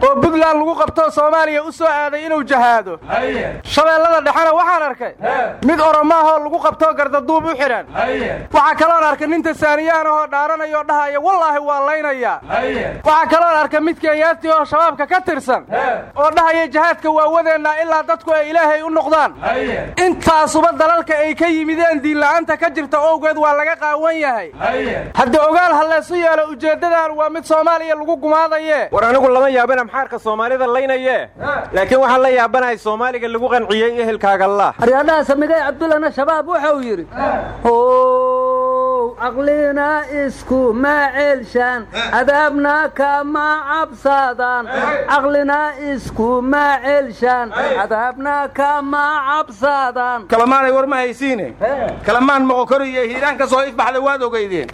oo puntland lagu qabtoo soomaaliya u soo aaday inuu jahaado. Shabeellada dhexena waxaan arkay mid oromaahoo lagu qabtoo gardaduub u xidhan waxaa kaloon arkay nin tasaaniyaan ahoo dhaaranayoo dhahaya wallaahi waa laynayaa waxaa kaloon arkay arka mid kenyaati oo shabaabka ka tirsan. Oo dhahaya jihaadka waa wadeennaa ilaa dadku ay ilaahay u noqdaan. Intaasuba dalalka ay ka yimideen diinla'aanta ka jirta owgeed waa laga qaawan yahay. Haddii ogaal ha laysu yeelo ujeeddadan waa mid soomaaliya lagu gumaadaye. War anigu lama yaabana maxaarka soomaalida laynaye. Laakiin waxaan la yaabanahay soomaaliga lagu qanciyey ehelkaagallah aryaadhaha samigay cabdullana shabaab wuxuu yidhi how caqlina isku ma celshaan cadaabna kama cabsadaan caqlina isku ma celshaan cadaabna kama cabsadaan kalamaanay war ma haysiine? Kalamaan moqokori iyo hiiraan ka soo ifbaxday waad ogeydeen.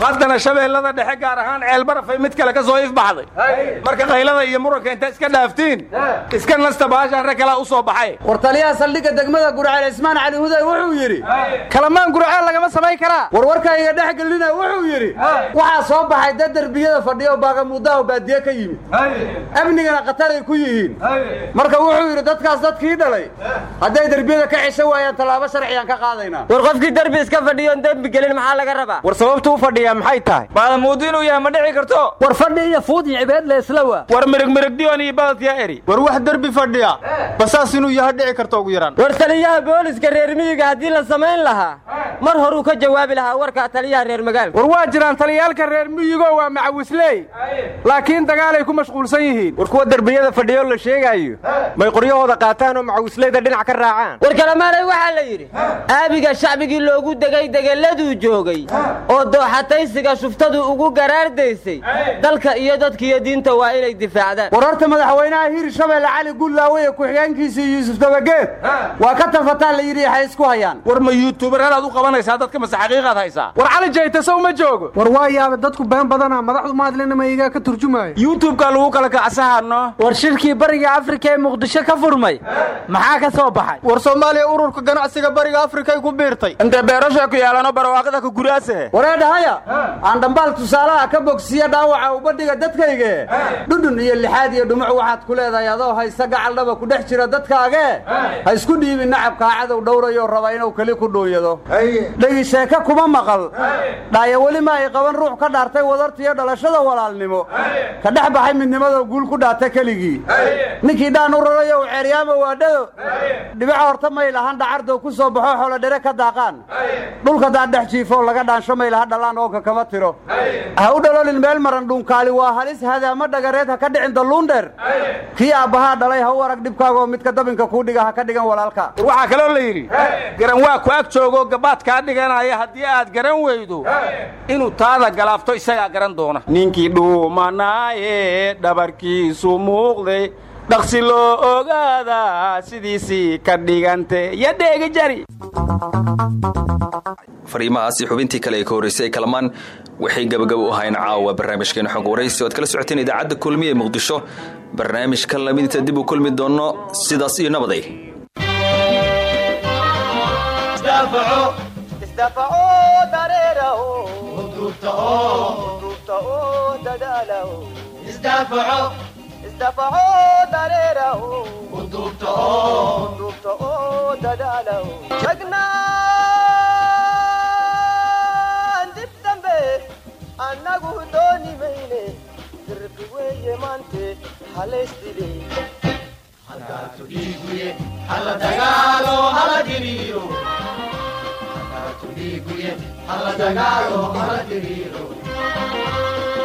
Haddana shabeellada dhexe gaar ahaan ceelbarafay mid kale ka soo ifbaxday. Marka qaylada iyo muranka inta iska dhaaftiin iska nasta baashaan rag kalaa u soo baxay. War taliyaha saldhigga degmada gurceel ismaan cali huday wuxuu yidhi kalamaan gurceel lagama samayn karaa warwarkayga dhex gelina wuxuu yidhi waxaa soo baxay dad derbiyada baagamuuddaha oo baadiye ka yimid. Amnigana khataray ku yihiin. Marka wuxuu yidhi dadkaas dadkii dhalay hadday derbiyada ka cesho waayaan tallaabo sharciyaan ka qaadaynaa war qofkii derbi iska fadhiyoon dembi gelin maxaa laga rabaa? War sababtu u fadhiyaa maxay tahay? Maadamuudu inuu yahay ma dhici karto. War fadhi iyo fuud iyo cibeed leesla waa. War mirig mirigdiyon iyo badadyaa eri. War wax derbi fadhiya basaas inuu yaha dhici karto ugu yaraan. War taliyaha booliska reer miyiga haddii la samayn lahaa mar horuu ka jawaabi lahaa warka taliyaha reer magaalka. War waa jiraan taliyaalka reer miyigo waa macawisley. Laakiin dagaalay ku mashquulsan yihiin. War kuwa derbiyada fadhiyo la sheegaayo. May qoryahooda qaataan oo macawisleyda dhinac ka raacaan. War kalamaanay waxaa la yidhi aabiga shacbigii loogu degay degeladuu joogay oo dooxataysiga shuftadu ugu garaardaysay. Dalka iyo dadkiiyo diinta waa inay difaacdaan. War horta madaxweynaha hiir shabeelle cali gullaawe ee ku-xigeenkiisii yuusuf dabageed waa ka tafataan la yidhi waxay isku hayaan. War ma yuutubaradaad u qabanaysaa dadka mase xaqiiqaad haysaa war cali jaytasow ma joogo. War waa yaaba dadku been badana madaxdu maadlina mayigaa ka turjumaayo yuutubka lagu kala kacsahano war shirkii bariga afrika ee muqdisho ka furmay maxaa ka soo baxay? War soomaaliya ururka ganacsiga bariga afrikay ku biirtay. Intee beerasha ku yaalano barwaaqada ka guraase? Wareedhahaya aan dhambaal tusaalaha ka bogsiya dhaawaca ubadhiga dadkayge dhudhun iyo lixaad iyo dhumuc waxaad ku leedahay adoo haysta gacaldhaba ku dhex jira dadkaage. Ha isku dhiibin nacabkaa cadow dhowrayoo raba inuu keli ku dhuunyado dhegi sheeke kuma maqal dhaaya weli ma ay qaban ruux ka dhaartay wadartiiyo dhalashada walaalnimo. Ka dhex baxay midnimada guul ku dhaata keligii. Ninkii dhaan u rarayo u ceeryaama waadhado dhibica horta may lahan dhacardo ku soo baxo xoolo dhere ka daaqaan. Dhulka daad dhex jiifoo laga dhaansho may laha dhalaan ooka kama tiro. Ha u dhalolin meel maran dhuunkaali waa halis hadaama dhagareed ha ka dhicin dalluundheer kii aabbahaa dhalay ha u arag dhibkaagoo midka dabinka kuu dhiga ha ka dhigan walaalka. War waxaa kaloo la yidhi garan ag joogoo gabaad dhiganaya haddii aad garan weydo inuu taada galaafto isagaa garan doona. Ninkii dhuumanaaye dhabarkiisu muuqday dhaqsi loo ogaadaa sidiisii ka dhigante yo dheegi jari. Fariimahaasi xubintii kale ee ka horreysay ee kalamaan waxay gabagabo u ahayn caawa barnaamijkeena xog waraysi oad kala socoteen idaacadda kulmiya ee muqdisho. Barnaamijka lamidinta dib u kulmi doonno sidaas iyo nabaday annagu dooni mayne dirqi weeye maante halaysdile halkaatu dhiiguye hala dagaalo hala diriiro halkaatu dhiiguye hala dagaalo hala diriiro halkaatu dhiiguye hala dagaalo hala diriiro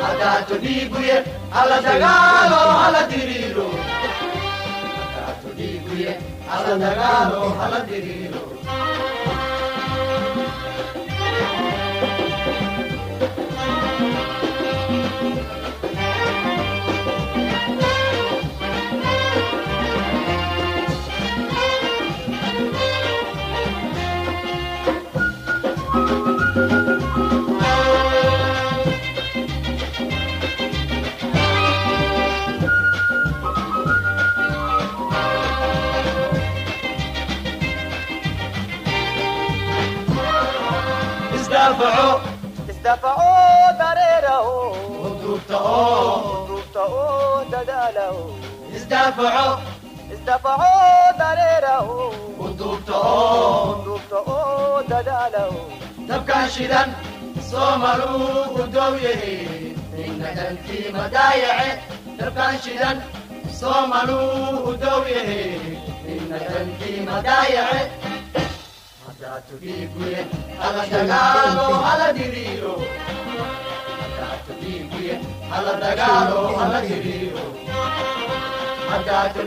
halkaatu dhiiguye hala dagaalo hala diriiro isdaafaco isdaafacoo dareeraho duubta oo dadaalaho isdaafacoo dareeraho duubta oo dadaalaho dabkan shidan soomaluu u dow yahay dantii madaayace dabkaan shidan soomaluu u dow yahe inna dantii madaayace haddaatu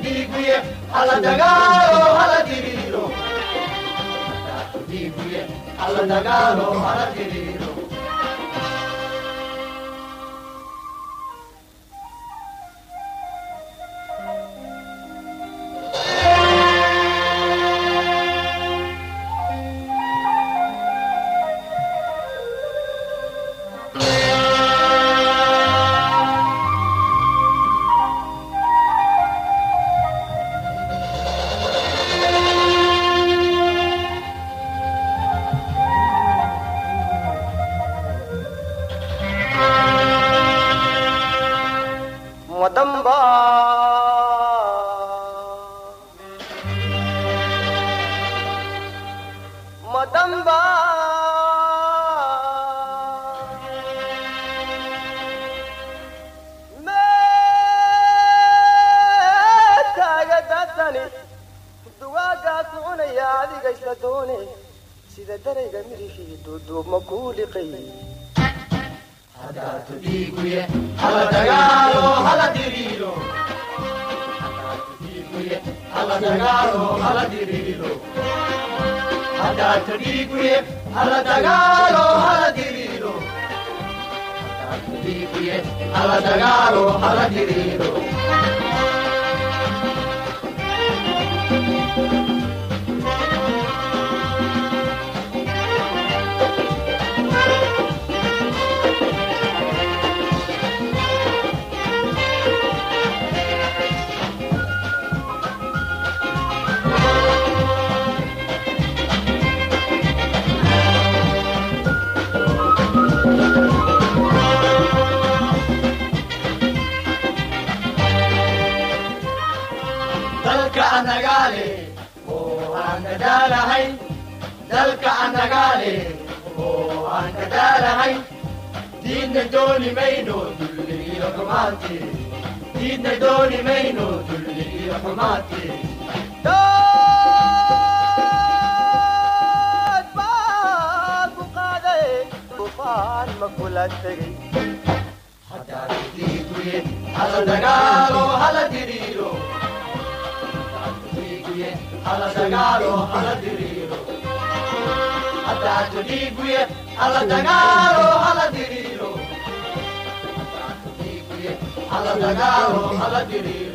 dhiiguye hala dagaalo hala diriiro haddaatu dhiiguye hala dagaalo hala diriiro haddaatu dhiiguye hala dagaalo hala diriiro haddaatu dhiiguye hala dagaalo hala diriiro dalka anagaale oo aan kadaalahay dalka anagaale oo aan kadaalahay diidna dooni mayno dulli iyo xumaanti diidna dooni mayno dulli iyo xumaanti haddaatu dhiiguye hala dagaalo hala diriiro hala dagaalo hala diriiro haddaatu dhiiguye hala dagaalo hala diriiro haddaatu dhiiguye hala dagaalo hala diriiro